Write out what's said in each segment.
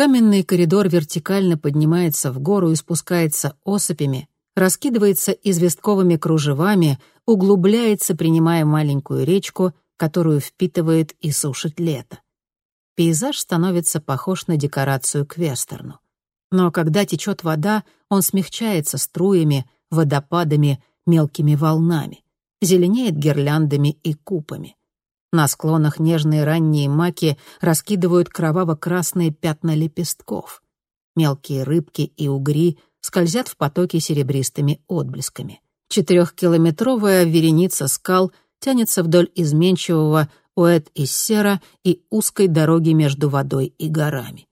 Каменный коридор вертикально поднимается в гору и спускается осыпями, раскидывается известковыми кружевами, углубляется, принимая маленькую речку, которую впитывает и сушит лето. Пейзаж становится похож на декорацию к вестерну. Но когда течет вода, он смягчается струями, водопадами, мелкими волнами, зеленеет гирляндами и купами. На склонах нежные ранние маки раскидывают кроваво-красные пятна лепестков. Мелкие рыбки и угри скользят в потоке серебристыми отблесками. Четырехкилометровая вереница скал тянется вдоль изменчивого Уэт-Иссера и узкой дороги между водой и горами.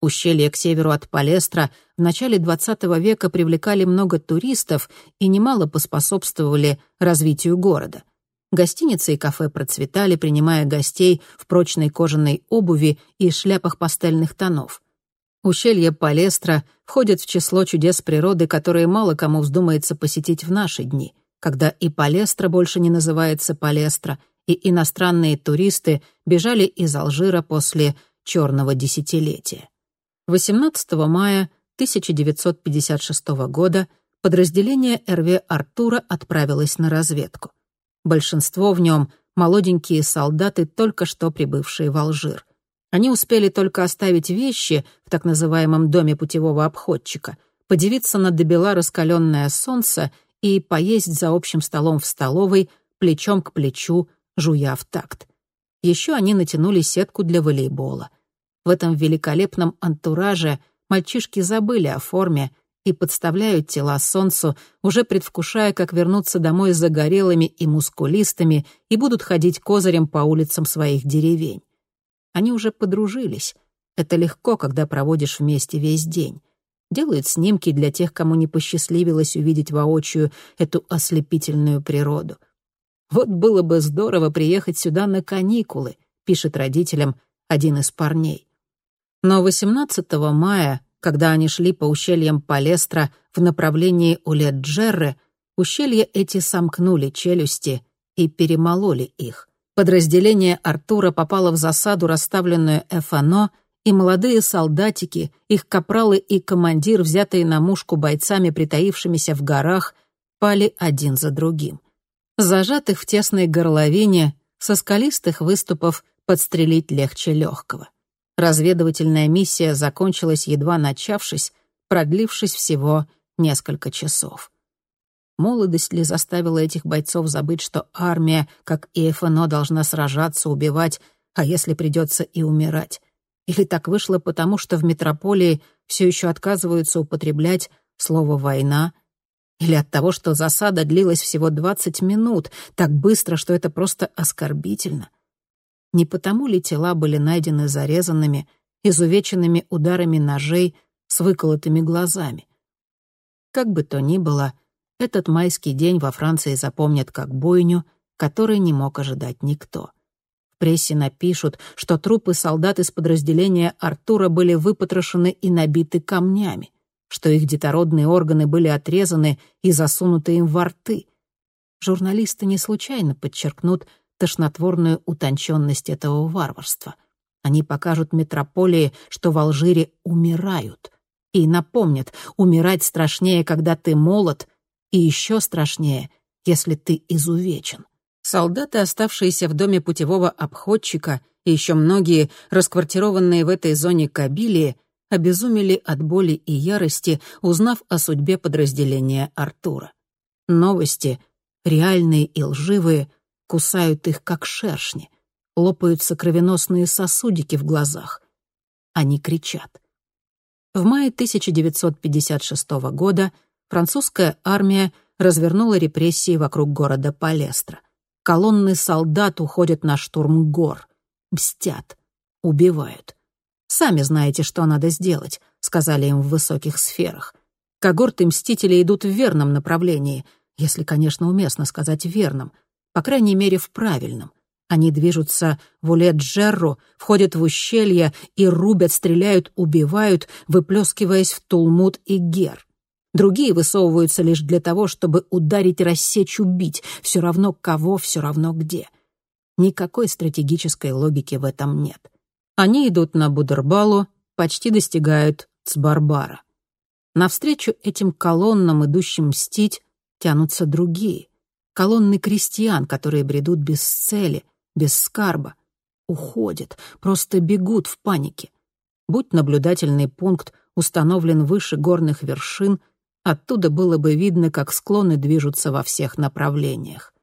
Ущелья к северу от Палестра в начале XX века привлекали много туристов и немало поспособствовали развитию города. Гостиницы и кафе процветали, принимая гостей в прочной кожаной обуви и шляпах пастельных тонов. Ущелье Палестра входит в число чудес природы, которые мало кому вздумается посетить в наши дни, когда и Палестра больше не называется Палестра, и иностранные туристы бежали из Алжира после «черного десятилетия». 18 мая 1956 года подразделение РВ «Артура» отправилось на разведку. Большинство в нем — молоденькие солдаты, только что прибывшие в Алжир. Они успели только оставить вещи в так называемом доме путевого обходчика, подивиться на добела раскаленное солнце и поесть за общим столом в столовой, плечом к плечу, жуя в такт. Еще они натянули сетку для волейбола. В этом великолепном антураже мальчишки забыли о форме и подставляют тела солнцу, уже предвкушая, как вернуться домой загорелыми и мускулистыми и будут ходить козырем по улицам своих деревень. Они уже подружились. Это легко, когда проводишь вместе весь день. Делают снимки для тех, кому не посчастливилось увидеть воочию эту ослепительную природу. «Вот было бы здорово приехать сюда на каникулы», — пишет родителям один из парней. Но 18 мая когда они шли по ущельям Палестра в направлении Улет-Джерры, ущелья эти сомкнули челюсти и перемололи их. Подразделение Артура попало в засаду, расставленную Эфано, и молодые солдатики, их капралы и командир, взятые на мушку бойцами, притаившимися в горах, пали один за другим. Зажатых в тесной горловине, со скалистых выступов подстрелить легче легкого. Разведывательная миссия закончилась, едва начавшись, продлившись всего несколько часов. Молодость ли заставила этих бойцов забыть, что армия, как и ФНО, должна сражаться, убивать, а если придется и умирать? Или так вышло потому, что в метрополии все еще отказываются употреблять слово «война»? Или от того, что засада длилась всего 20 минут, так быстро, что это просто оскорбительно? Не потому ли тела были найдены зарезанными, изувеченными ударами ножей, с выколотыми глазами? Как бы то ни было, этот майский день во Франции запомнят как бойню, которой не мог ожидать никто. В прессе напишут, что трупы солдат из подразделения Артура были выпотрошены и набиты камнями, что их детородные органы были отрезаны и засунуты им во рты. Журналисты не случайно подчеркнут, тошнотворную утонченность этого варварства. Они покажут метрополии, что в Алжире умирают. И напомнят, умирать страшнее, когда ты молод, и еще страшнее, если ты изувечен. Солдаты, оставшиеся в доме путевого обходчика, и еще многие, расквартированные в этой зоне Кабилии, обезумели от боли и ярости, узнав о судьбе подразделения Артура. Новости, реальные и лживые, кусают их, как шершни, лопаются кровеносные сосудики в глазах. Они кричат. В мае 1956 года французская армия развернула репрессии вокруг города Палестра. Колонны солдат уходят на штурм гор, мстят, убивают. «Сами знаете, что надо сделать», — сказали им в высоких сферах. Когорты мстителей идут в верном направлении, если, конечно, уместно сказать верном — по крайней мере, в правильном. Они движутся в Улет-Джерру, входят в ущелья и рубят, стреляют, убивают, выплескиваясь в Тулмут и Гер. Другие высовываются лишь для того, чтобы ударить, рассечь, убить, все равно кого, все равно где. Никакой стратегической логики в этом нет. Они идут на Будербалу, почти достигают Цбарбара. Навстречу этим колоннам, идущим мстить, тянутся другие. Колонны крестьян, которые бредут без цели, без скарба. Уходят, просто бегут в панике. Будь наблюдательный пункт установлен выше горных вершин, оттуда было бы видно, как склоны движутся во всех направлениях.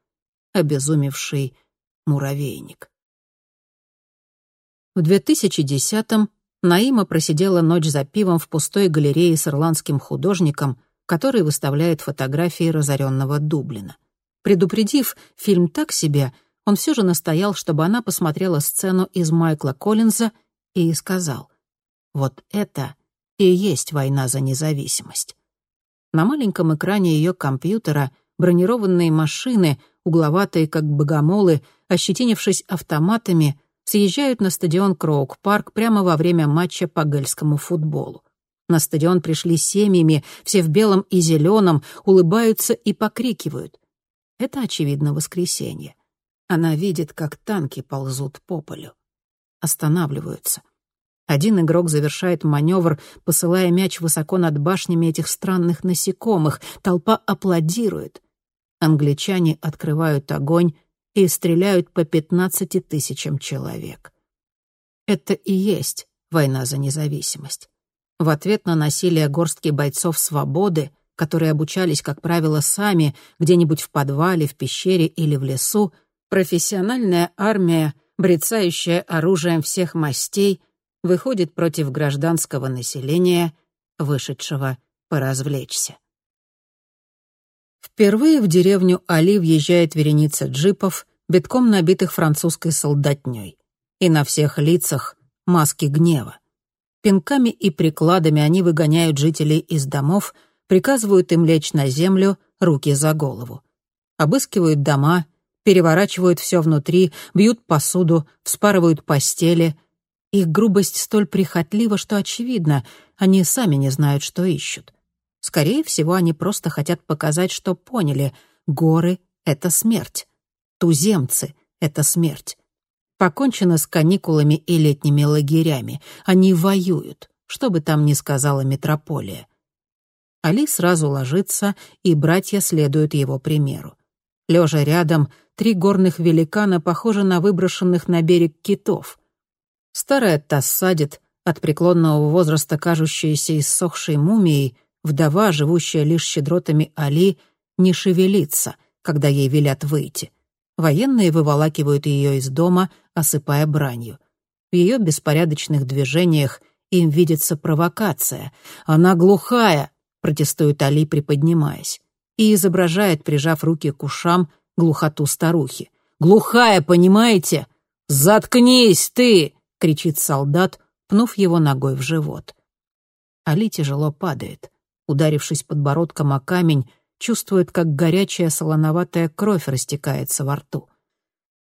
Обезумевший муравейник. В 2010-м Наима просидела ночь за пивом в пустой галерее с ирландским художником, который выставляет фотографии разоренного Дублина. Предупредив фильм так себе, он все же настоял, чтобы она посмотрела сцену из Майкла Коллинза и сказал, «Вот это и есть война за независимость». На маленьком экране ее компьютера бронированные машины, угловатые как богомолы, ощетинившись автоматами, съезжают на стадион Кроук-парк прямо во время матча по гельскому футболу. На стадион пришли семьями, все в белом и зеленом, улыбаются и покрикивают. Это, очевидно, воскресенье. Она видит, как танки ползут по полю. Останавливаются. Один игрок завершает маневр, посылая мяч высоко над башнями этих странных насекомых. Толпа аплодирует. Англичане открывают огонь и стреляют по 15 тысячам человек. Это и есть война за независимость. В ответ на насилие горстки бойцов свободы, которые обучались, как правило, сами, где-нибудь в подвале, в пещере или в лесу, профессиональная армия, брецающая оружием всех мастей, выходит против гражданского населения, вышедшего поразвлечься. Впервые в деревню Али въезжает вереница джипов, битком набитых французской солдатней. И на всех лицах маски гнева. Пинками и прикладами они выгоняют жителей из домов, приказывают им лечь на землю, руки за голову. Обыскивают дома, переворачивают все внутри, бьют посуду, вспарывают постели. Их грубость столь прихотлива, что очевидно, они сами не знают, что ищут. Скорее всего, они просто хотят показать, что поняли — горы — это смерть. Туземцы — это смерть. Покончено с каникулами и летними лагерями. Они воюют, что бы там ни сказала метрополия. Али сразу ложится, и братья следуют его примеру. Лежа рядом, три горных великана похожи на выброшенных на берег китов. Старая Тассадит, от преклонного возраста кажущаяся иссохшей мумией, Вдова, живущая лишь щедротами Али, не шевелится, когда ей велят выйти. Военные выволакивают ее из дома, осыпая бранью. В ее беспорядочных движениях им видится провокация. «Она глухая!» — протестует Али, приподнимаясь. И изображает, прижав руки к ушам, глухоту старухи. «Глухая, понимаете? Заткнись ты!» — кричит солдат, пнув его ногой в живот. Али тяжело падает ударившись подбородком о камень, чувствует, как горячая солоноватая кровь растекается во рту.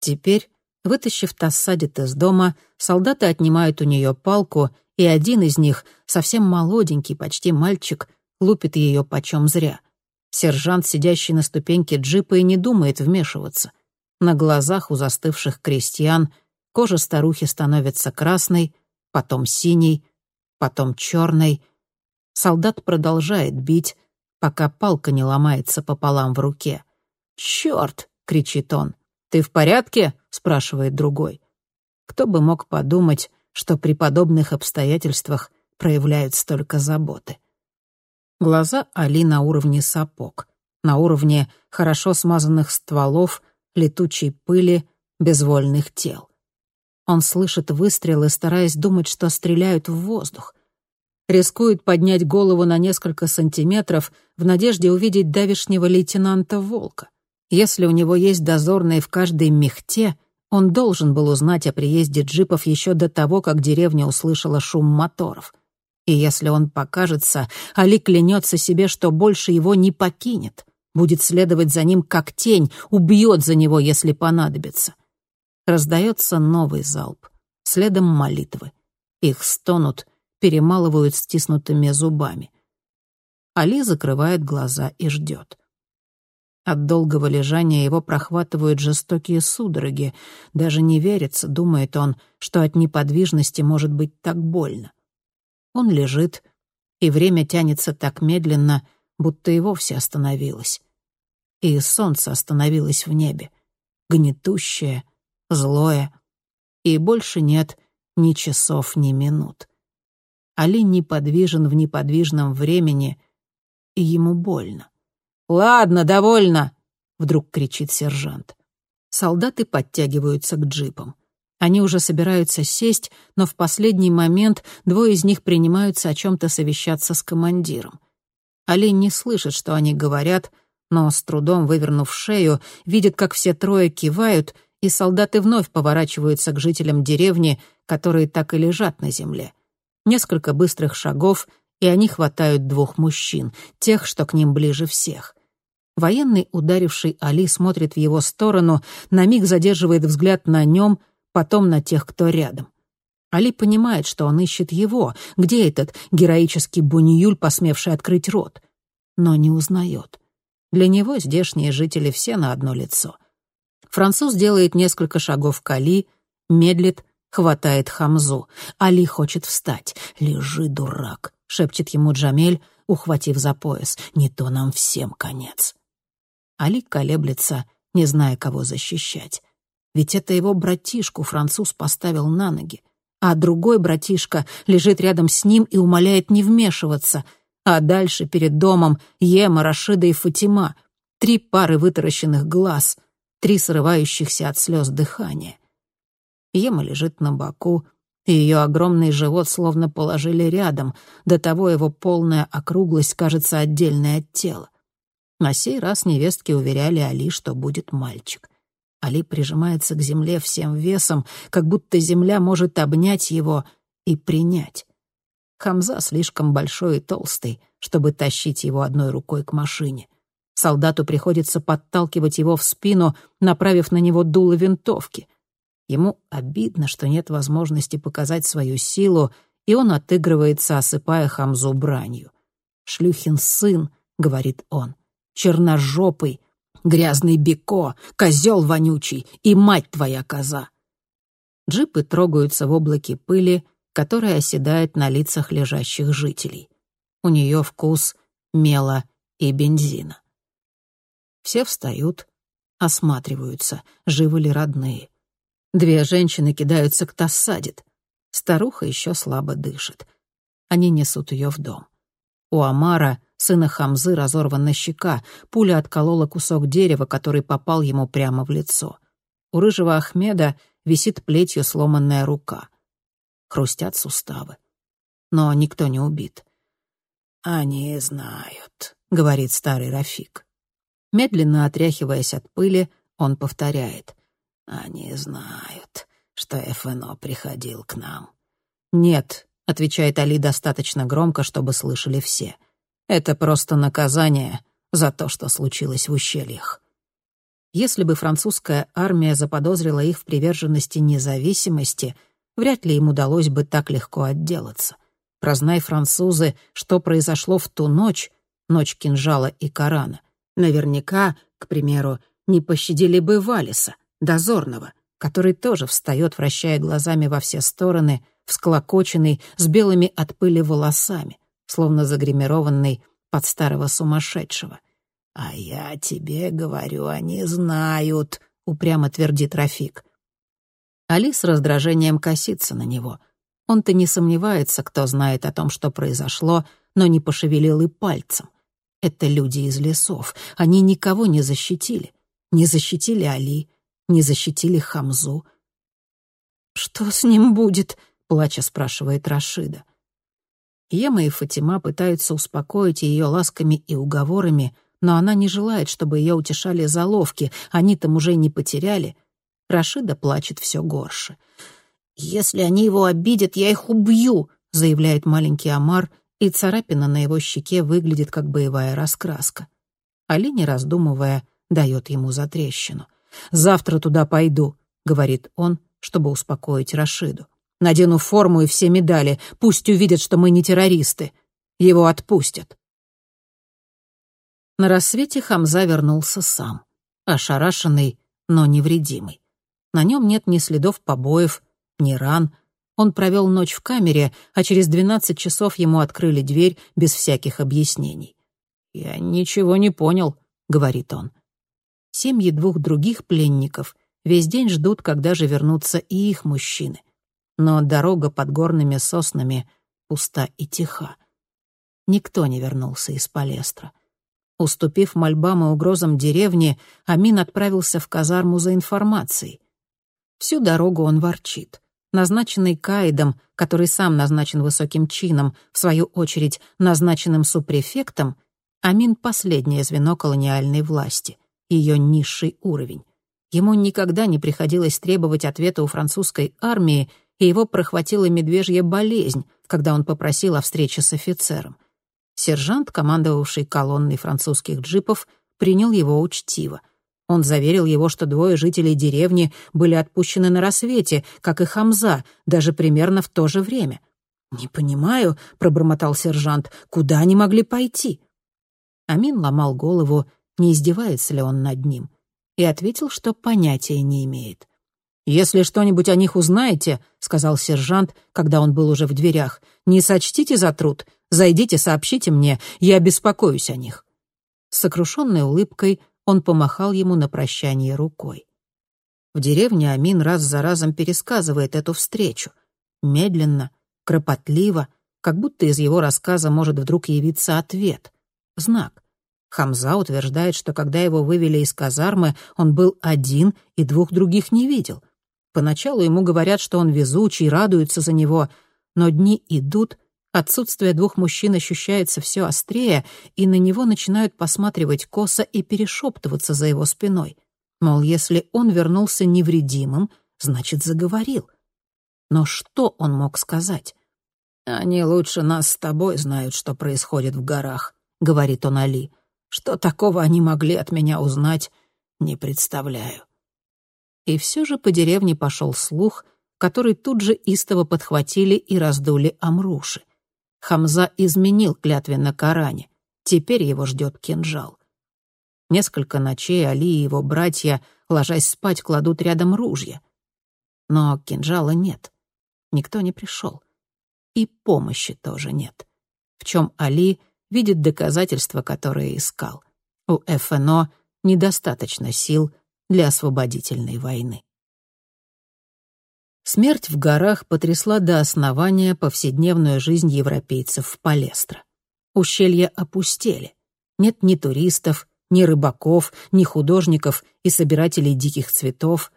Теперь, вытащив Тассадит из дома, солдаты отнимают у нее палку, и один из них, совсем молоденький, почти мальчик, лупит ее почем зря. Сержант, сидящий на ступеньке джипа, и не думает вмешиваться. На глазах у застывших крестьян кожа старухи становится красной, потом синей, потом черной — Солдат продолжает бить, пока палка не ломается пополам в руке. «Чёрт!» — кричит он. «Ты в порядке?» — спрашивает другой. Кто бы мог подумать, что при подобных обстоятельствах проявляют столько заботы. Глаза Али на уровне сапог, на уровне хорошо смазанных стволов, летучей пыли, безвольных тел. Он слышит выстрелы, стараясь думать, что стреляют в воздух рискует поднять голову на несколько сантиметров в надежде увидеть давишнего лейтенанта Волка. Если у него есть дозорные в каждой мехте, он должен был узнать о приезде джипов еще до того, как деревня услышала шум моторов. И если он покажется, Али клянется себе, что больше его не покинет, будет следовать за ним как тень, убьет за него, если понадобится. Раздается новый залп, следом молитвы. Их стонут перемалывают стиснутыми зубами. Али закрывает глаза и ждет. От долгого лежания его прохватывают жестокие судороги. Даже не верится, думает он, что от неподвижности может быть так больно. Он лежит, и время тянется так медленно, будто и вовсе остановилось. И солнце остановилось в небе, гнетущее, злое, и больше нет ни часов, ни минут. Али неподвижен в неподвижном времени, и ему больно. «Ладно, довольно!» — вдруг кричит сержант. Солдаты подтягиваются к джипам. Они уже собираются сесть, но в последний момент двое из них принимаются о чем-то совещаться с командиром. Олень не слышит, что они говорят, но с трудом вывернув шею, видит, как все трое кивают, и солдаты вновь поворачиваются к жителям деревни, которые так и лежат на земле. Несколько быстрых шагов, и они хватают двух мужчин, тех, что к ним ближе всех. Военный, ударивший Али, смотрит в его сторону, на миг задерживает взгляд на нем, потом на тех, кто рядом. Али понимает, что он ищет его. Где этот героический Буниюль, посмевший открыть рот? Но не узнает. Для него здешние жители все на одно лицо. Француз делает несколько шагов к Али, медлит, хватает Хамзу. Али хочет встать. «Лежи, дурак», — шепчет ему Джамель, ухватив за пояс. «Не то нам всем конец». Али колеблется, не зная, кого защищать. Ведь это его братишку француз поставил на ноги. А другой братишка лежит рядом с ним и умоляет не вмешиваться. А дальше перед домом Ема, Рашида и Фатима. Три пары вытаращенных глаз, три срывающихся от слез дыхания. Ема лежит на боку, и ее огромный живот словно положили рядом, до того его полная округлость кажется отдельной от тела. На сей раз невестки уверяли Али, что будет мальчик. Али прижимается к земле всем весом, как будто земля может обнять его и принять. Хамза слишком большой и толстый, чтобы тащить его одной рукой к машине. Солдату приходится подталкивать его в спину, направив на него дуло винтовки. Ему обидно, что нет возможности показать свою силу, и он отыгрывается, осыпая Хамзу бранью. «Шлюхин сын», — говорит он, — «черножопый, Грязный Бико, козел вонючий и мать твоя коза. Джипы трогаются в облаке пыли, которая оседает на лицах лежащих жителей. У нее вкус мела и бензина. Все встают, осматриваются, живы ли родные. Две женщины кидаются к Тассадит. Старуха еще слабо дышит. Они несут ее в дом. У Амара сына Хамзы разорвана щека, пуля отколола кусок дерева, который попал ему прямо в лицо. У рыжего Ахмеда висит плетью сломанная рука. Хрустят суставы. Но никто не убит. «Они знают», — говорит старый Рафик. Медленно отряхиваясь от пыли, он повторяет. «Они знают, что ФНО приходил к нам». «Нет», — отвечает Али достаточно громко, чтобы слышали все. — это просто наказание за то, что случилось в ущельях. Если бы французская армия заподозрила их в приверженности независимости, вряд ли им удалось бы так легко отделаться. Прознай французы, что произошло в ту ночь, ночь кинжала и Корана, наверняка, к примеру, не пощадили бы Валиса, дозорного, который тоже встает, вращая глазами во все стороны, всклокоченный, с белыми от пыли волосами словно загримированный под старого сумасшедшего. «А я тебе говорю, они знают», — упрямо твердит Рафик. Али с раздражением косится на него. Он-то не сомневается, кто знает о том, что произошло, но не пошевелил и пальцем. Это люди из лесов. Они никого не защитили. Не защитили Али, не защитили Хамзу. «Что с ним будет?» — плача спрашивает Рашида. Ема и Фатима пытаются успокоить ее ласками и уговорами, но она не желает, чтобы ее утешали заловки, они там уже не потеряли. Рашида плачет все горше. «Если они его обидят, я их убью», — заявляет маленький Амар, и царапина на его щеке выглядит как боевая раскраска. Али, не раздумывая, дает ему затрещину. «Завтра туда пойду», — говорит он, чтобы успокоить Рашиду. Надену форму и все медали. Пусть увидят, что мы не террористы. Его отпустят. На рассвете Хамза вернулся сам. Ошарашенный, но невредимый. На нем нет ни следов побоев, ни ран. Он провел ночь в камере, а через 12 часов ему открыли дверь без всяких объяснений. «Я ничего не понял», — говорит он. Семьи двух других пленников весь день ждут, когда же вернутся и их мужчины. Но дорога под горными соснами пуста и тиха. Никто не вернулся из Палестра. Уступив мольбам и угрозам деревни, Амин отправился в казарму за информацией. Всю дорогу он ворчит. Назначенный Каидом, который сам назначен высоким чином, в свою очередь назначенным супрефектом, Амин — последнее звено колониальной власти, ее низший уровень. Ему никогда не приходилось требовать ответа у французской армии, и его прохватила медвежья болезнь, когда он попросил о встрече с офицером. Сержант, командовавший колонной французских джипов, принял его учтиво. Он заверил его, что двое жителей деревни были отпущены на рассвете, как и Хамза, даже примерно в то же время. «Не понимаю», — пробормотал сержант, — «куда они могли пойти?» Амин ломал голову, не издевается ли он над ним, и ответил, что понятия не имеет. «Если что-нибудь о них узнаете», — сказал сержант, когда он был уже в дверях, — «не сочтите за труд, Зайдите, сообщите мне, я беспокоюсь о них». С сокрушенной улыбкой он помахал ему на прощание рукой. В деревне Амин раз за разом пересказывает эту встречу. Медленно, кропотливо, как будто из его рассказа может вдруг явиться ответ. Знак. Хамза утверждает, что когда его вывели из казармы, он был один и двух других не видел. Поначалу ему говорят, что он везучий, радуются за него, но дни идут, Отсутствие двух мужчин ощущается все острее, и на него начинают посматривать косо и перешептываться за его спиной. Мол, если он вернулся невредимым, значит, заговорил. Но что он мог сказать? «Они лучше нас с тобой знают, что происходит в горах», — говорит он Али. «Что такого они могли от меня узнать, не представляю». И все же по деревне пошел слух, который тут же истово подхватили и раздули амруши. Хамза изменил клятве Коране. Теперь его ждет кинжал. Несколько ночей Али и его братья, ложась спать, кладут рядом ружья. Но кинжала нет. Никто не пришел. И помощи тоже нет. В чем Али видит доказательства, которые искал. У ФНО недостаточно сил для освободительной войны. Смерть в горах потрясла до основания повседневную жизнь европейцев в Палестро. Ущелья опустели. Нет ни туристов, ни рыбаков, ни художников и собирателей диких цветов.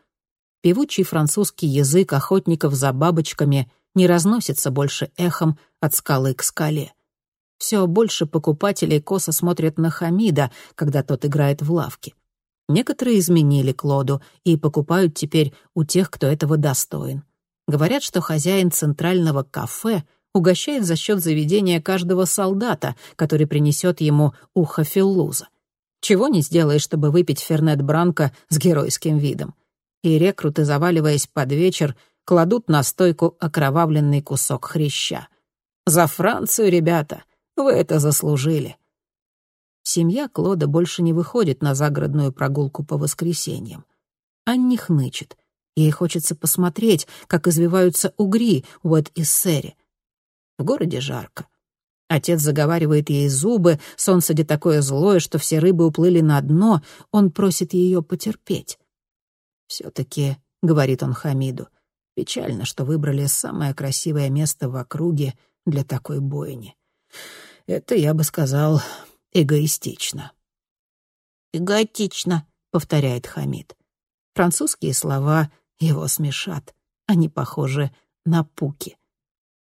Певучий французский язык охотников за бабочками не разносится больше эхом от скалы к скале. Все больше покупателей косо смотрят на Хамида, когда тот играет в лавке. Некоторые изменили Клоду и покупают теперь у тех, кто этого достоин. Говорят, что хозяин центрального кафе угощает за счет заведения каждого солдата, который принесет ему ухо Филлуза. Чего не сделаешь, чтобы выпить Фернет Бранко с геройским видом. И рекруты, заваливаясь под вечер, кладут на стойку окровавленный кусок хряща. «За Францию, ребята! Вы это заслужили!» Семья Клода больше не выходит на загородную прогулку по воскресеньям. Анни хнычет. Ей хочется посмотреть, как извиваются угри в Уэт-Иссере. В городе жарко. Отец заговаривает ей зубы, солнце где такое злое, что все рыбы уплыли на дно, он просит ее потерпеть. «Все-таки», — говорит он Хамиду, — «печально, что выбрали самое красивое место в округе для такой бойни. Это, я бы сказал, эгоистично». «Эгоистично», — повторяет Хамид. Французские слова его смешат. Они похожи на пуки.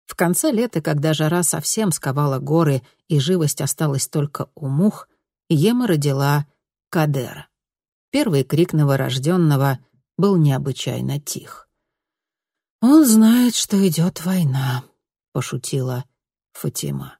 В конце лета, когда жара совсем сковала горы и живость осталась только у мух, Ема родила Кадера. Первый крик новорожденного был необычайно тих. «Он знает, что идет война», — пошутила Фатима.